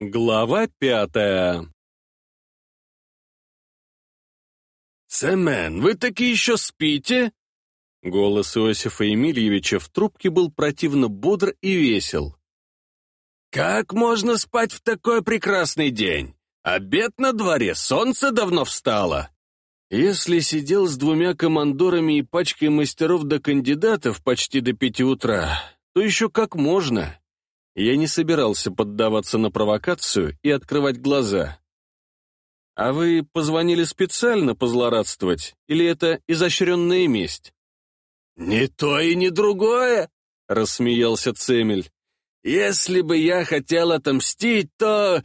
Глава пятая «Сэмен, вы таки еще спите?» Голос Иосифа Емельевича в трубке был противно бодр и весел. «Как можно спать в такой прекрасный день? Обед на дворе, солнце давно встало!» Если сидел с двумя командорами и пачкой мастеров до кандидатов почти до пяти утра, то еще как можно. Я не собирался поддаваться на провокацию и открывать глаза. «А вы позвонили специально позлорадствовать, или это изощренная месть?» «Ни то и ни другое», — рассмеялся Цемель. «Если бы я хотел отомстить, то...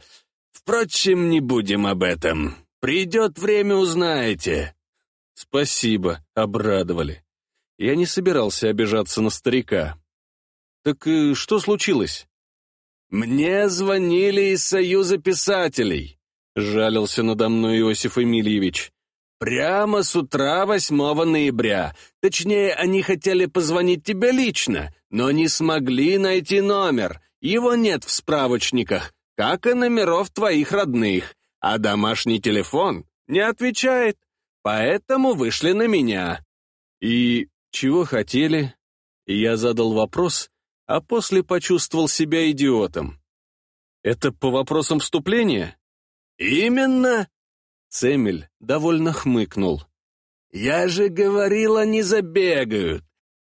Впрочем, не будем об этом. Придет время, узнаете». «Спасибо», — обрадовали. Я не собирался обижаться на старика. «Так э, что случилось?» «Мне звонили из Союза писателей», — жалился надо мной Иосиф Эмильевич. «Прямо с утра 8 ноября. Точнее, они хотели позвонить тебе лично, но не смогли найти номер. Его нет в справочниках, как и номеров твоих родных. А домашний телефон не отвечает. Поэтому вышли на меня». «И чего хотели?» Я задал вопрос, а после почувствовал себя идиотом. «Это по вопросам вступления?» «Именно!» Цемель довольно хмыкнул. «Я же говорил, они забегают.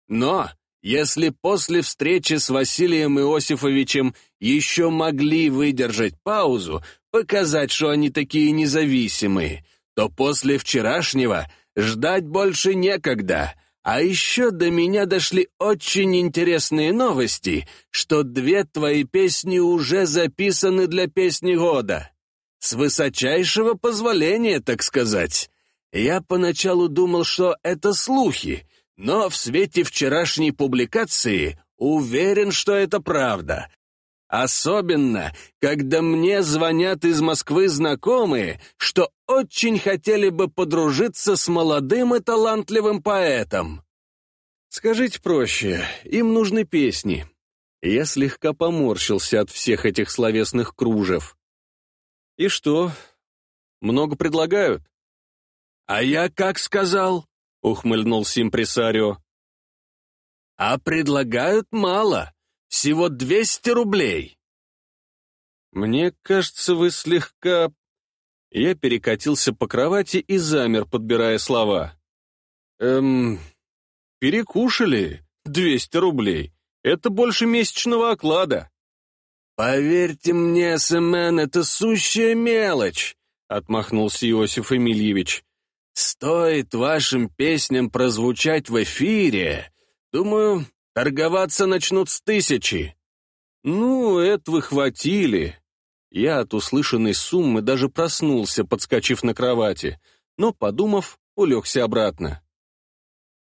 Но если после встречи с Василием Иосифовичем еще могли выдержать паузу, показать, что они такие независимые, то после вчерашнего ждать больше некогда». А еще до меня дошли очень интересные новости, что две твои песни уже записаны для песни года. С высочайшего позволения, так сказать. Я поначалу думал, что это слухи, но в свете вчерашней публикации уверен, что это правда. Особенно, когда мне звонят из Москвы знакомые, что очень хотели бы подружиться с молодым и талантливым поэтом. Скажите проще, им нужны песни. Я слегка поморщился от всех этих словесных кружев. И что, много предлагают? А я как сказал? Ухмыльнулся импресарио. А предлагают мало. Всего 200 рублей. Мне кажется, вы слегка... Я перекатился по кровати и замер, подбирая слова. Эм... Перекушали. 200 рублей. Это больше месячного оклада. «Поверьте мне, Сэмен, это сущая мелочь», — отмахнулся Иосиф Эмильевич. «Стоит вашим песням прозвучать в эфире, думаю, Торговаться начнут с тысячи. Ну, это вы хватили. Я от услышанной суммы даже проснулся, подскочив на кровати, но, подумав, улегся обратно.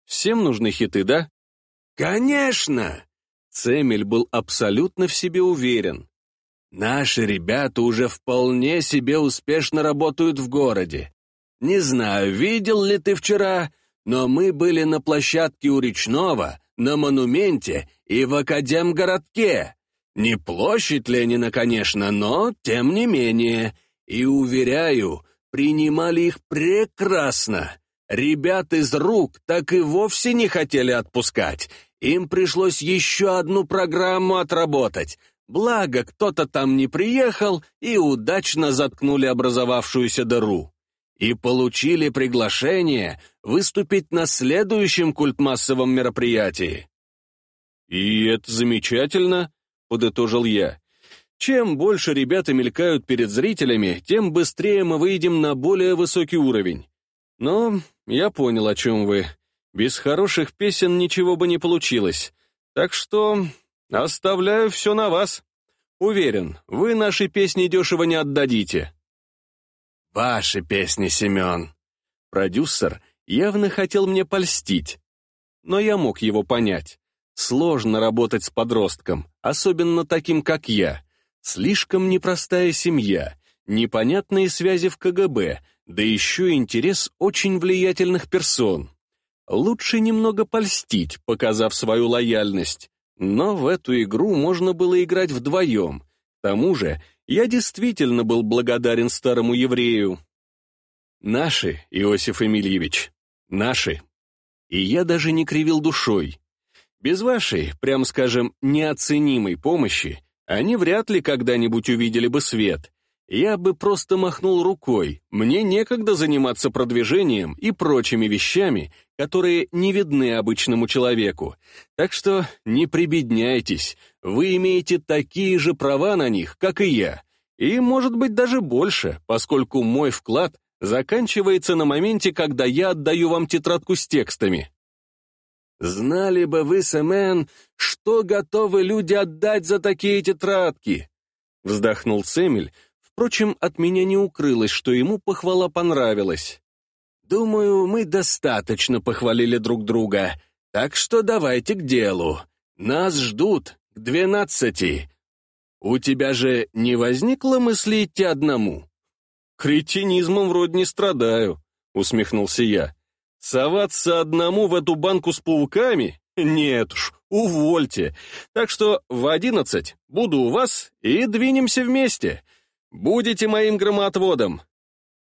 Всем нужны хиты, да? Конечно! Цемель был абсолютно в себе уверен. Наши ребята уже вполне себе успешно работают в городе. Не знаю, видел ли ты вчера, но мы были на площадке у Речного, на монументе и в Академгородке. Не площадь Ленина, конечно, но тем не менее. И, уверяю, принимали их прекрасно. Ребят из рук так и вовсе не хотели отпускать. Им пришлось еще одну программу отработать. Благо, кто-то там не приехал и удачно заткнули образовавшуюся дыру и получили приглашение выступить на следующем культмассовом мероприятии. «И это замечательно», — подытожил я. «Чем больше ребята мелькают перед зрителями, тем быстрее мы выйдем на более высокий уровень. Но я понял, о чем вы. Без хороших песен ничего бы не получилось. Так что оставляю все на вас. Уверен, вы наши песни дешево не отдадите». «Ваши песни, Семен!» Продюсер явно хотел мне польстить, но я мог его понять. Сложно работать с подростком, особенно таким, как я. Слишком непростая семья, непонятные связи в КГБ, да еще интерес очень влиятельных персон. Лучше немного польстить, показав свою лояльность. Но в эту игру можно было играть вдвоем, тому же, я действительно был благодарен старому еврею. Наши, Иосиф Эмильевич, наши. И я даже не кривил душой. Без вашей, прям скажем, неоценимой помощи они вряд ли когда-нибудь увидели бы свет. Я бы просто махнул рукой, мне некогда заниматься продвижением и прочими вещами, которые не видны обычному человеку. Так что не прибедняйтесь, вы имеете такие же права на них, как и я. И, может быть, даже больше, поскольку мой вклад заканчивается на моменте, когда я отдаю вам тетрадку с текстами. Знали бы вы, Сэмен, что готовы люди отдать за такие тетрадки? Вздохнул Сэмель, впрочем, от меня не укрылось, что ему похвала понравилась. Думаю, мы достаточно похвалили друг друга, так что давайте к делу. Нас ждут к двенадцати. У тебя же не возникло мысли идти одному? Кретинизмом вроде не страдаю, усмехнулся я. Соваться одному в эту банку с пауками? Нет уж, увольте. Так что в одиннадцать буду у вас и двинемся вместе. Будете моим громоотводом.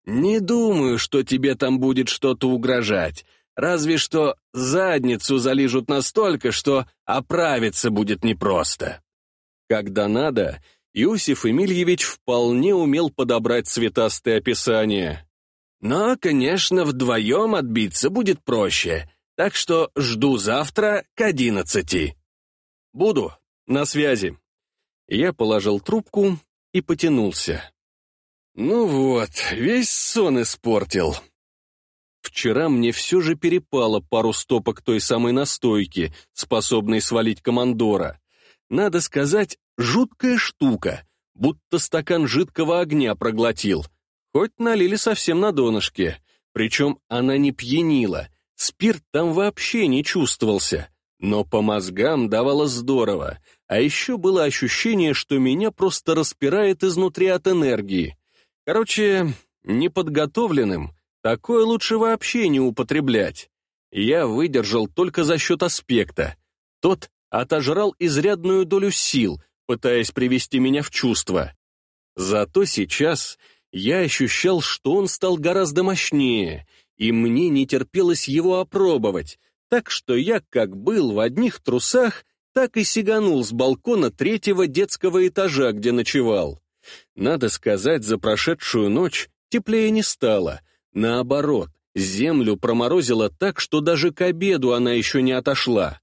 Не думаю, что тебе там будет что-то угрожать. Разве что задницу залижут настолько, что оправиться будет непросто. Когда надо, Иосиф Эмильевич вполне умел подобрать цветастые описания. Но, конечно, вдвоем отбиться будет проще, так что жду завтра к одиннадцати. Буду, на связи. Я положил трубку и потянулся. Ну вот, весь сон испортил. Вчера мне все же перепало пару стопок той самой настойки, способной свалить командора. Надо сказать, жуткая штука, будто стакан жидкого огня проглотил — Хоть налили совсем на донышке, причем она не пьянила, спирт там вообще не чувствовался, но по мозгам давала здорово, а еще было ощущение, что меня просто распирает изнутри от энергии. Короче, неподготовленным такое лучше вообще не употреблять. Я выдержал только за счет аспекта. Тот отожрал изрядную долю сил, пытаясь привести меня в чувство. Зато сейчас я ощущал, что он стал гораздо мощнее, и мне не терпелось его опробовать, так что я как был в одних трусах, так и сиганул с балкона третьего детского этажа, где ночевал. Надо сказать, за прошедшую ночь теплее не стало. Наоборот, землю проморозило так, что даже к обеду она еще не отошла.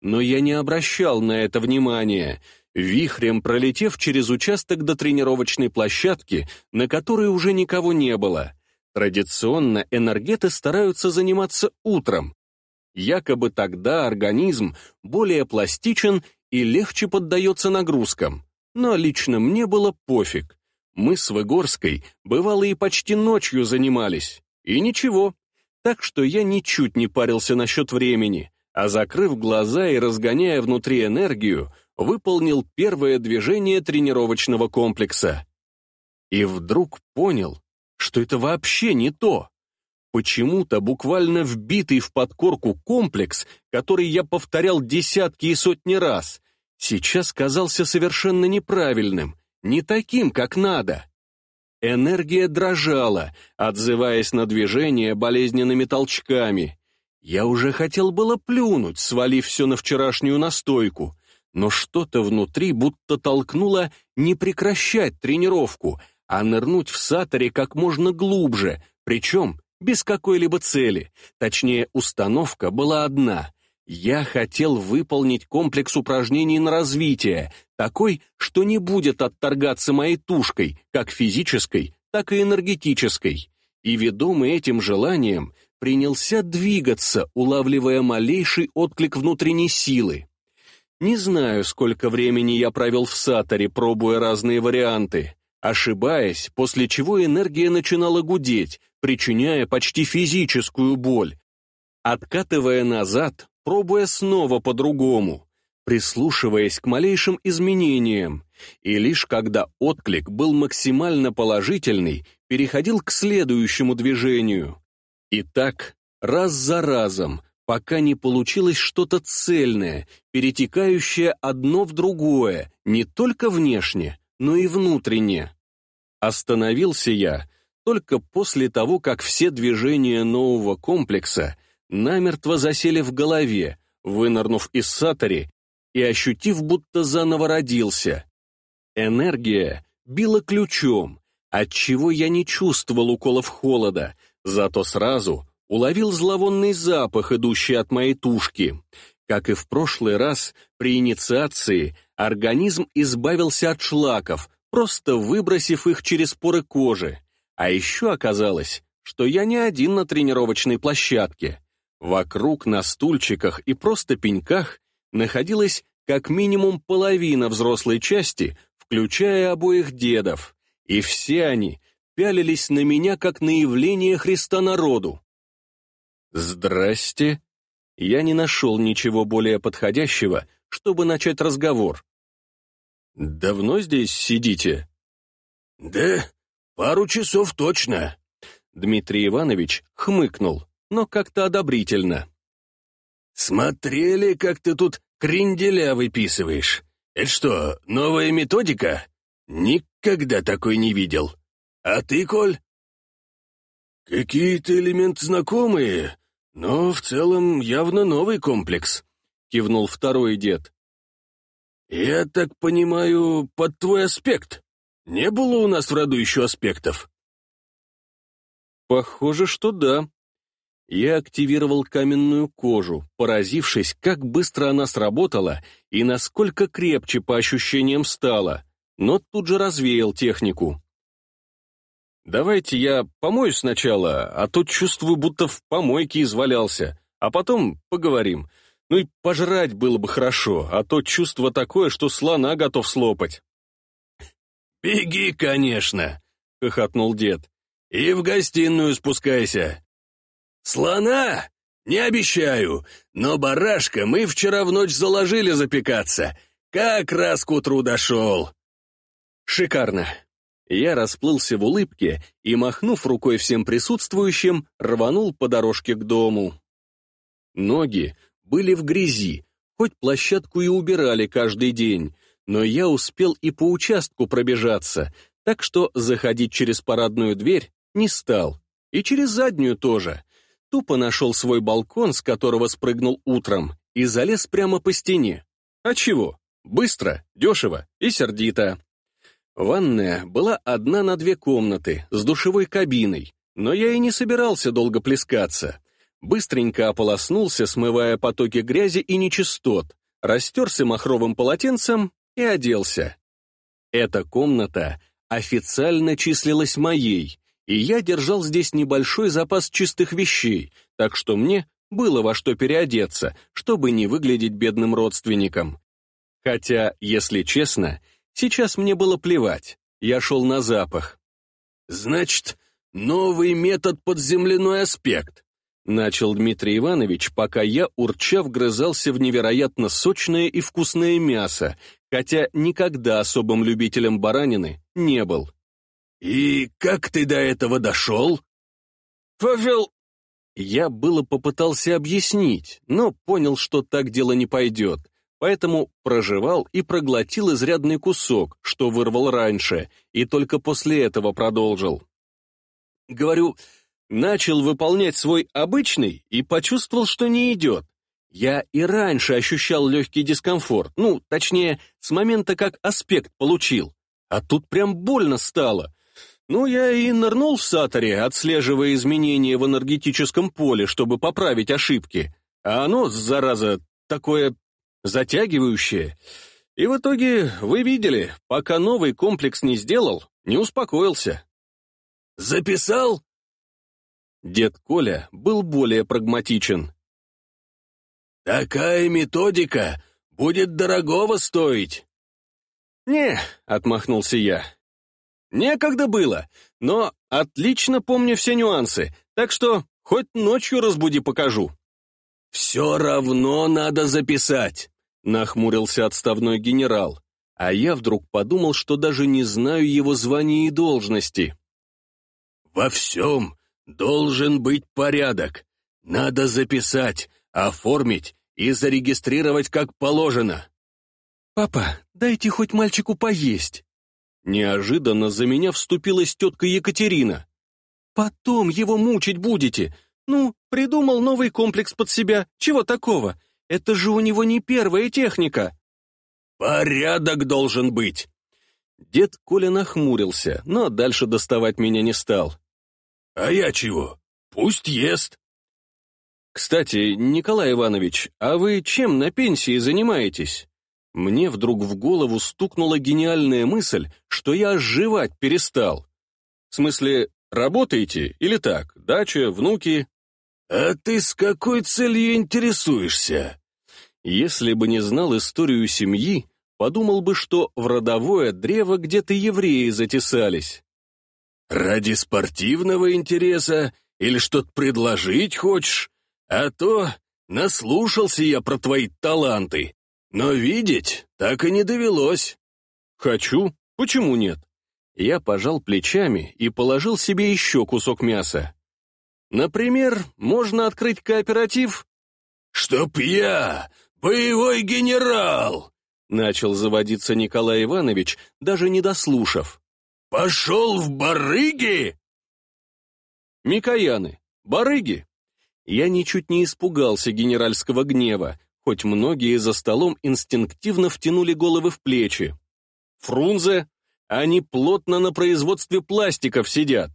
Но я не обращал на это внимания, вихрем пролетев через участок до тренировочной площадки, на которой уже никого не было. Традиционно энергеты стараются заниматься утром. Якобы тогда организм более пластичен и легче поддается нагрузкам. Но лично мне было пофиг. Мы с Выгорской, бывало, и почти ночью занимались. И ничего. Так что я ничуть не парился насчет времени, а закрыв глаза и разгоняя внутри энергию, выполнил первое движение тренировочного комплекса. И вдруг понял, что это вообще не то. Почему-то буквально вбитый в подкорку комплекс, который я повторял десятки и сотни раз, сейчас казался совершенно неправильным, не таким, как надо. Энергия дрожала, отзываясь на движение болезненными толчками. Я уже хотел было плюнуть, свалив все на вчерашнюю настойку, но что-то внутри будто толкнуло не прекращать тренировку, а нырнуть в саторе как можно глубже, причем без какой-либо цели. Точнее, установка была одна. Я хотел выполнить комплекс упражнений на развитие, такой, что не будет отторгаться моей тушкой, как физической, так и энергетической. И ведомый этим желанием, принялся двигаться, улавливая малейший отклик внутренней силы. Не знаю, сколько времени я провел в саторе, пробуя разные варианты, ошибаясь, после чего энергия начинала гудеть, причиняя почти физическую боль, откатывая назад, пробуя снова по-другому, прислушиваясь к малейшим изменениям, и лишь когда отклик был максимально положительный, переходил к следующему движению. И так, раз за разом, пока не получилось что-то цельное, перетекающее одно в другое, не только внешне, но и внутренне. Остановился я только после того, как все движения нового комплекса намертво засели в голове, вынырнув из сатори и ощутив, будто заново родился. Энергия била ключом, отчего я не чувствовал уколов холода, зато сразу уловил зловонный запах, идущий от моей тушки. Как и в прошлый раз, при инициации организм избавился от шлаков, просто выбросив их через поры кожи. А еще оказалось, что я не один на тренировочной площадке. Вокруг на стульчиках и просто пеньках находилась как минимум половина взрослой части, включая обоих дедов, и все они пялились на меня как на явление Христа народу. «Здрасте!» Я не нашел ничего более подходящего, чтобы начать разговор. «Давно здесь сидите?» «Да, пару часов точно», — Дмитрий Иванович хмыкнул но как-то одобрительно. «Смотрели, как ты тут кренделя выписываешь? Это что, новая методика? Никогда такой не видел. А ты, Коль?» «Какие-то элементы знакомые, но в целом явно новый комплекс», — кивнул второй дед. «Я так понимаю, под твой аспект. Не было у нас в роду еще аспектов?» «Похоже, что да», я активировал каменную кожу, поразившись, как быстро она сработала и насколько крепче по ощущениям стала, но тут же развеял технику. «Давайте я помоюсь сначала, а то чувствую, будто в помойке извалялся, а потом поговорим. Ну и пожрать было бы хорошо, а то чувство такое, что слона готов слопать». «Беги, конечно!» — хохотнул дед. «И в гостиную спускайся. «Слона? Не обещаю, но барашка мы вчера в ночь заложили запекаться. Как раз к утру дошел». «Шикарно!» Я расплылся в улыбке и, махнув рукой всем присутствующим, рванул по дорожке к дому. Ноги были в грязи, хоть площадку и убирали каждый день, но я успел и по участку пробежаться, так что заходить через парадную дверь не стал, и через заднюю тоже тупо нашел свой балкон, с которого спрыгнул утром, и залез прямо по стене. А чего? Быстро, дешево и сердито. Ванная была одна на две комнаты, с душевой кабиной, но я и не собирался долго плескаться. Быстренько ополоснулся, смывая потоки грязи и нечистот, растерся махровым полотенцем и оделся. Эта комната официально числилась моей, и я держал здесь небольшой запас чистых вещей, так что мне было во что переодеться, чтобы не выглядеть бедным родственником. Хотя, если честно, сейчас мне было плевать, я шел на запах. «Значит, новый метод под земляной аспект», начал Дмитрий Иванович, пока я, урча, вгрызался в невероятно сочное и вкусное мясо, хотя никогда особым любителем баранины не был. «И как ты до этого дошел?» «Павел...» Я было попытался объяснить, но понял, что так дело не пойдет, поэтому прожевал и проглотил изрядный кусок, что вырвал раньше, и только после этого продолжил. Говорю, начал выполнять свой обычный и почувствовал, что не идет. Я и раньше ощущал легкий дискомфорт, ну, точнее, с момента, как аспект получил. А тут прям больно стало. Ну, я и нырнул в Саторе, отслеживая изменения в энергетическом поле, чтобы поправить ошибки. А оно, зараза, такое затягивающее. И в итоге, вы видели, пока новый комплекс не сделал, не успокоился. «Записал?» Дед Коля был более прагматичен. «Такая методика будет дорогого стоить». «Не», — отмахнулся я, Некогда было, но отлично помню все нюансы, так что хоть ночью разбуди покажу». «Все равно надо записать», — нахмурился отставной генерал, а я вдруг подумал, что даже не знаю его звания и должности. «Во всем должен быть порядок. Надо записать, оформить и зарегистрировать как положено». «Папа, дайте хоть мальчику поесть», Неожиданно за меня вступилась тетка Екатерина. «Потом его мучить будете. Ну, придумал новый комплекс под себя. Чего такого? Это же у него не первая техника». «Порядок должен быть!» Дед Коля нахмурился, но дальше доставать меня не стал. «А я чего? Пусть ест!» «Кстати, Николай Иванович, а вы чем на пенсии занимаетесь?» Мне вдруг в голову стукнула гениальная мысль, что я оживать перестал. В смысле, работаете или так, дача, внуки? «А ты с какой целью интересуешься?» Если бы не знал историю семьи, подумал бы, что в родовое древо где-то евреи затесались. «Ради спортивного интереса или что-то предложить хочешь? А то наслушался я про твои таланты, но видеть так и не довелось». «Хочу. Почему нет?» Я пожал плечами и положил себе еще кусок мяса. Например, можно открыть кооператив? «Чтоб я, боевой генерал!» Начал заводиться Николай Иванович, даже не дослушав. «Пошел в барыги?» Микояны, барыги. Я ничуть не испугался генеральского гнева, хоть многие за столом инстинктивно втянули головы в плечи. Фрунзе, они плотно на производстве пластиков сидят.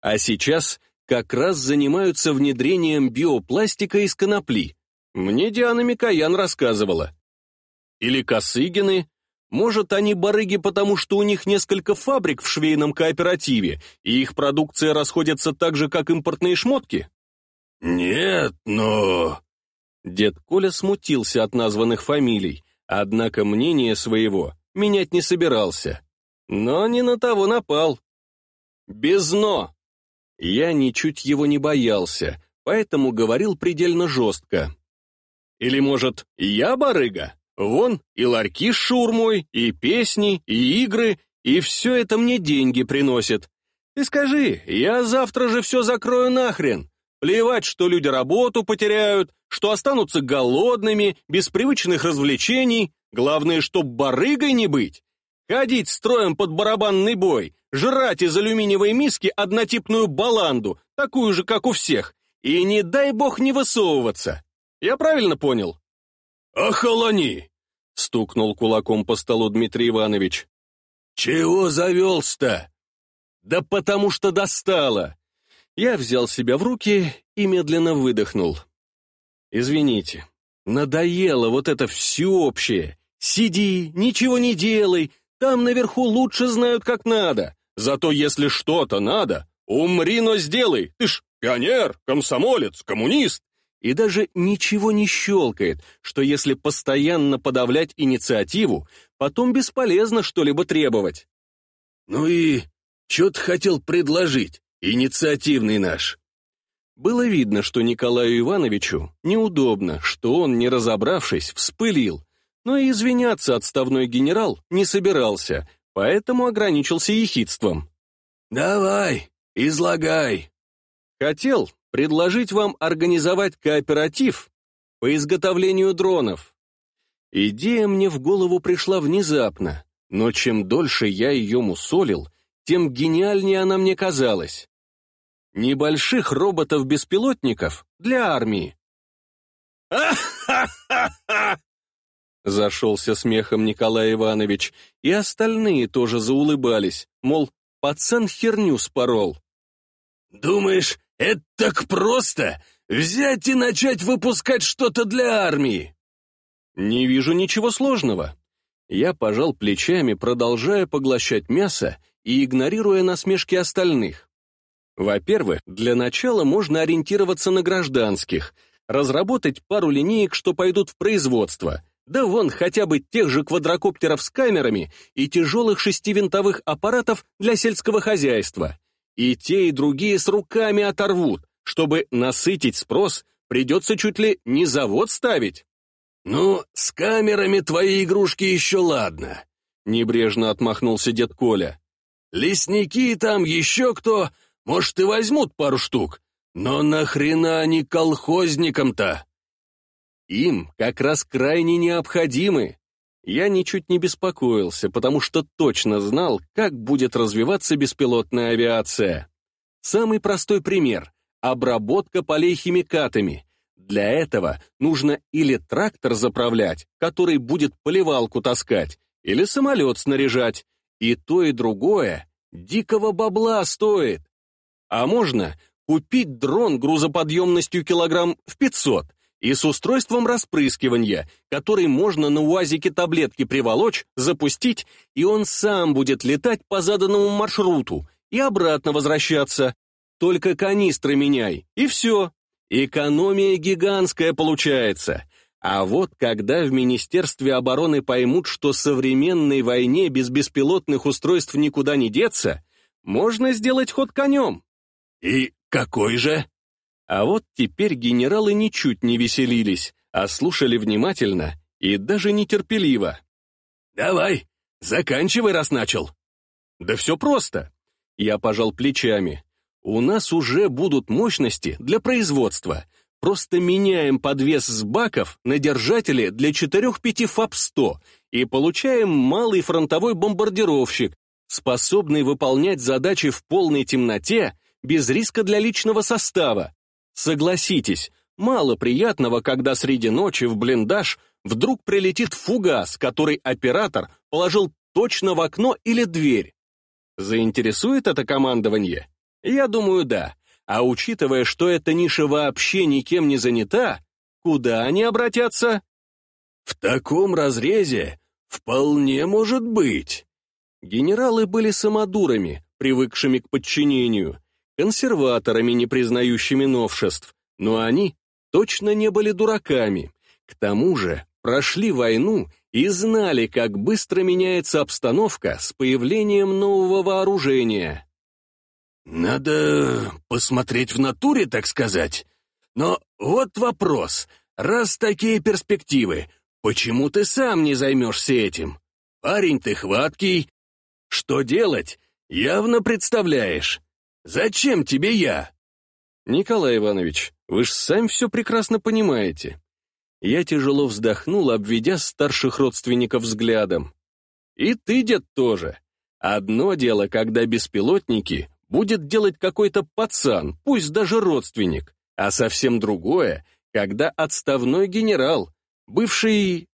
А сейчас как раз занимаются внедрением биопластика из конопли. Мне Диана Микоян рассказывала. Или Косыгины. Может, они барыги, потому что у них несколько фабрик в швейном кооперативе, и их продукция расходится так же, как импортные шмотки? Нет, но... Дед Коля смутился от названных фамилий, однако мнение своего менять не собирался. Но не на того напал. Без «но». Я ничуть его не боялся, поэтому говорил предельно жестко. Или, может, я барыга? Вон, и ларьки с шурмой, и песни, и игры, и все это мне деньги приносит. Ты скажи, я завтра же все закрою нахрен. Плевать, что люди работу потеряют, что останутся голодными, без привычных развлечений. Главное, чтоб барыгой не быть. Ходить строем под барабанный бой, жрать из алюминиевой миски однотипную баланду, такую же, как у всех, и не дай бог не высовываться. Я правильно понял? «Охолони!» — стукнул кулаком по столу Дмитрий Иванович. «Чего завелся-то?» «Да потому что достало!» Я взял себя в руки и медленно выдохнул. «Извините, надоело вот это всеобщее. Сиди, ничего не делай, там наверху лучше знают, как надо. Зато если что-то надо, умри, но сделай. Ты ж пионер, комсомолец, коммунист. И даже ничего не щелкает, что если постоянно подавлять инициативу, потом бесполезно что-либо требовать. Ну и что ты хотел предложить, инициативный наш? Было видно, что Николаю Ивановичу неудобно, что он, не разобравшись, вспылил, но и извиняться отставной генерал не собирался, поэтому ограничился ехидством. «Давай, излагай». Хотел предложить вам организовать кооператив по изготовлению дронов. Идея мне в голову пришла внезапно, но чем дольше я ее мусолил, тем гениальнее она мне казалась. Небольших роботов-беспилотников для армии. «Ха-ха-ха-ха!» Зашелся смехом Николай Иванович, и остальные тоже заулыбались, мол, пацан херню спорол. «Думаешь, это так просто? Взять и начать выпускать что-то для армии?» «Не вижу ничего сложного». Я пожал плечами, продолжая поглощать мясо и игнорируя насмешки остальных. Во-первых, для начала можно ориентироваться на гражданских, разработать пару линеек, что пойдут в производство, да вон хотя бы тех же квадрокоптеров с камерами и тяжелых шестивинтовых аппаратов для сельского хозяйства. И те, и другие с руками оторвут. Чтобы насытить спрос, придется чуть ли не завод ставить. «Ну, с камерами твои игрушки еще ладно», — небрежно отмахнулся дед Коля. «Лесники там еще кто, может, и возьмут пару штук, но нахрена они колхозникам-то?» Им как раз крайне необходимы. Я ничуть не беспокоился, потому что точно знал, как будет развиваться беспилотная авиация. Самый простой пример — обработка полей химикатами. Для этого нужно или трактор заправлять, который будет поливалку таскать, или самолет снаряжать. И то, и другое дикого бабла стоит. А можно купить дрон грузоподъемностью килограмм в 500 и с устройством распрыскивания, который можно на УАЗике таблетки приволочь, запустить, и он сам будет летать по заданному маршруту и обратно возвращаться. Только канистры меняй, и все. Экономия гигантская получается. А вот когда в Министерстве обороны поймут, что современной войне без беспилотных устройств никуда не деться, можно сделать ход конем. И какой же? А вот теперь генералы ничуть не веселились, а слушали внимательно и даже нетерпеливо. «Давай, заканчивай, раз начал». «Да все просто». Я пожал плечами. «У нас уже будут мощности для производства. Просто меняем подвес с баков на держатели для 4-5 ФАП-100 и получаем малый фронтовой бомбардировщик, способный выполнять задачи в полной темноте без риска для личного состава. Согласитесь, мало приятного, когда среди ночи в блиндаж вдруг прилетит фугас, который оператор положил точно в окно или дверь. Заинтересует это командование? Я думаю, да. А учитывая, что эта ниша вообще никем не занята, куда они обратятся? В таком разрезе вполне может быть. Генералы были самодурами, привыкшими к подчинению, консерваторами, не признающими новшеств, но они точно не были дураками. К тому же прошли войну и знали, как быстро меняется обстановка с появлением нового вооружения. «Надо посмотреть в натуре, так сказать. Но вот вопрос. Раз такие перспективы, почему ты сам не займешься этим? Парень ты хваткий. Что делать, явно представляешь. Зачем тебе я?» «Николай Иванович, вы ж сами все прекрасно понимаете». Я тяжело вздохнул, обведя старших родственников взглядом. «И ты, дед, тоже. Одно дело, когда беспилотники будет делать какой-то пацан, пусть даже родственник, а совсем другое, когда отставной генерал, бывший...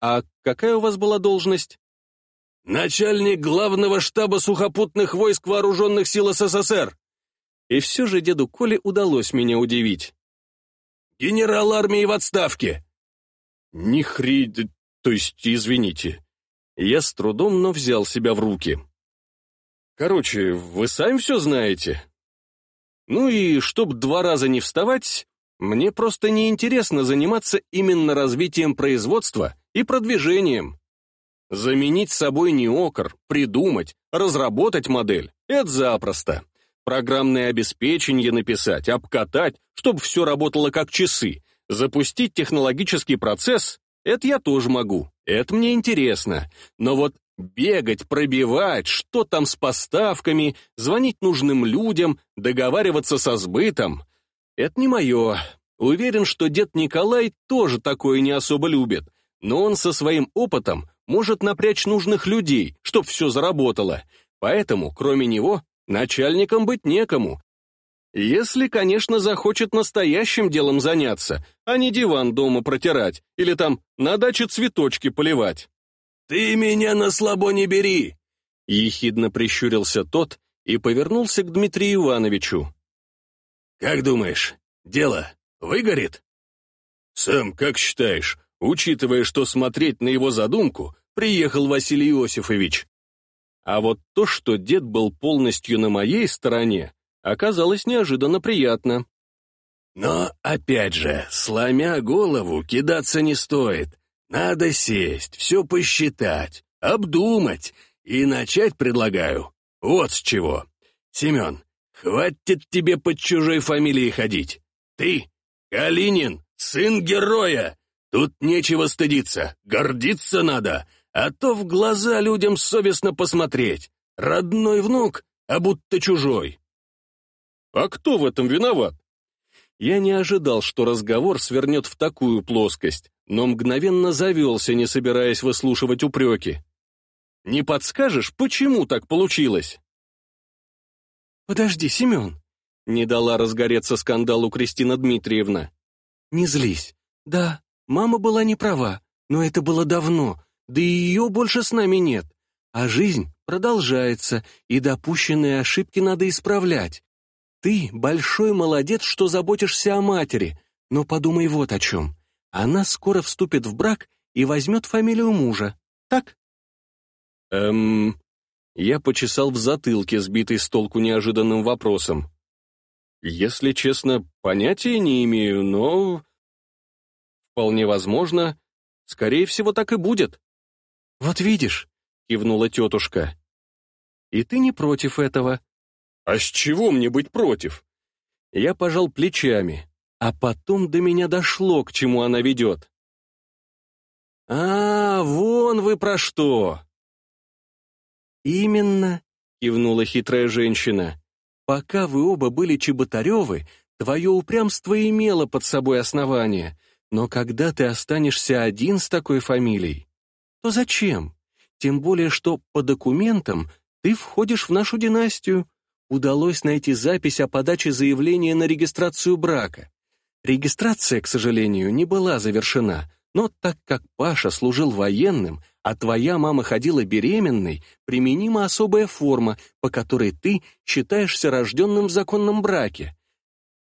А какая у вас была должность? Начальник главного штаба сухопутных войск вооруженных сил СССР. И все же деду Коле удалось меня удивить. Генерал армии в отставке. Ни хри... То есть, извините. Я с трудом, но взял себя в руки. Короче, вы сами все знаете. Ну и чтоб два раза не вставать, мне просто неинтересно заниматься именно развитием производства и продвижением. Заменить собой не окор, придумать, разработать модель — это запросто. Программное обеспечение написать, обкатать, чтобы все работало как часы. Запустить технологический процесс — это я тоже могу, это мне интересно. Но вот бегать, пробивать, что там с поставками, звонить нужным людям, договариваться со сбытом — это не мое. Уверен, что дед Николай тоже такое не особо любит, но он со своим опытом может напрячь нужных людей, чтоб все заработало. Поэтому, кроме него, начальником быть некому. Если, конечно, захочет настоящим делом заняться, а не диван дома протирать или там на даче цветочки поливать. «Ты меня на слабо не бери!» Ехидно прищурился тот и повернулся к Дмитрию Ивановичу. «Как думаешь, дело выгорит?» «Сам как считаешь, учитывая, что смотреть на его задумку приехал Василий Иосифович. А вот то, что дед был полностью на моей стороне, оказалось неожиданно приятно. Но, опять же, сломя голову, кидаться не стоит. Надо сесть, все посчитать, обдумать и начать предлагаю. Вот с чего. Семен, хватит тебе под чужой фамилией ходить. Ты, Калинин, сын героя, Тут нечего стыдиться, гордиться надо, а то в глаза людям совестно посмотреть. Родной внук, а будто чужой. А кто в этом виноват? Я не ожидал, что разговор свернет в такую плоскость, но мгновенно завелся, не собираясь выслушивать упреки. «Не подскажешь, почему так получилось?» «Подожди, Семен», — не дала разгореться скандалу Кристина Дмитриевна. «Не злись. Да, мама была не права, но это было давно, да и ее больше с нами нет. А жизнь продолжается, и допущенные ошибки надо исправлять. Ты большой молодец, что заботишься о матери, но подумай вот о чем. Она скоро вступит в брак и возьмет фамилию мужа, так? Эм... Я почесал в затылке, сбитый с толку неожиданным вопросом. Если честно, понятия не имею, но... Вполне возможно. Скорее всего, так и будет. «Вот видишь», — кивнула тетушка. «И ты не против этого?» «А с чего мне быть против?» Я пожал плечами, а потом до меня дошло, к чему она ведет. «А, вон вы про что!» «Именно», — кивнула хитрая женщина. «Пока вы оба были Чеботаревы, твое упрямство имело под собой основание, но когда ты останешься один с такой фамилией, то зачем? Тем более, что по документам ты входишь в нашу династию. Удалось найти запись о подаче заявления на регистрацию брака. Регистрация, к сожалению, не была завершена, но так как Паша служил военным, а твоя мама ходила беременной, применима особая форма, по которой ты считаешься рожденным в законном браке.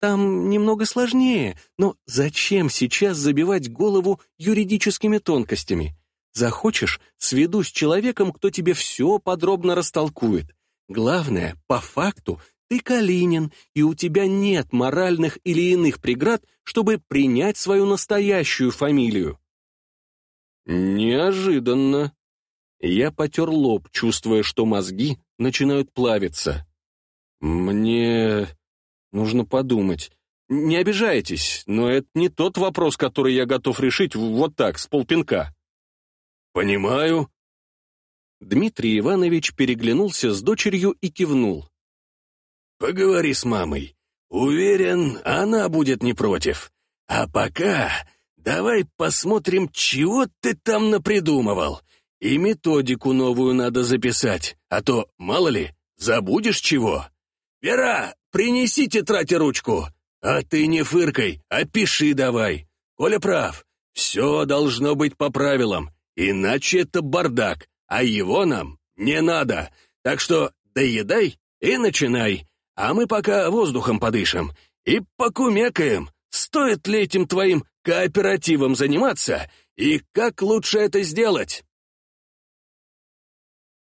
Там немного сложнее, но зачем сейчас забивать голову юридическими тонкостями? Захочешь, сведу с человеком, кто тебе все подробно растолкует. Главное, по факту, ты Калинин, и у тебя нет моральных или иных преград, чтобы принять свою настоящую фамилию. Неожиданно. Я потер лоб, чувствуя, что мозги начинают плавиться. Мне нужно подумать. Не обижайтесь, но это не тот вопрос, который я готов решить вот так, с полпинка. «Понимаю». Дмитрий Иванович переглянулся с дочерью и кивнул. «Поговори с мамой. Уверен, она будет не против. А пока давай посмотрим, чего ты там напридумывал. И методику новую надо записать, а то, мало ли, забудешь чего. Вера, принеси тетрадь и ручку. А ты не фыркой, а пиши давай. Коля прав, все должно быть по правилам, Иначе это бардак, а его нам не надо. Так что доедай и начинай, а мы пока воздухом подышим и покумекаем, стоит ли этим твоим кооперативом заниматься и как лучше это сделать.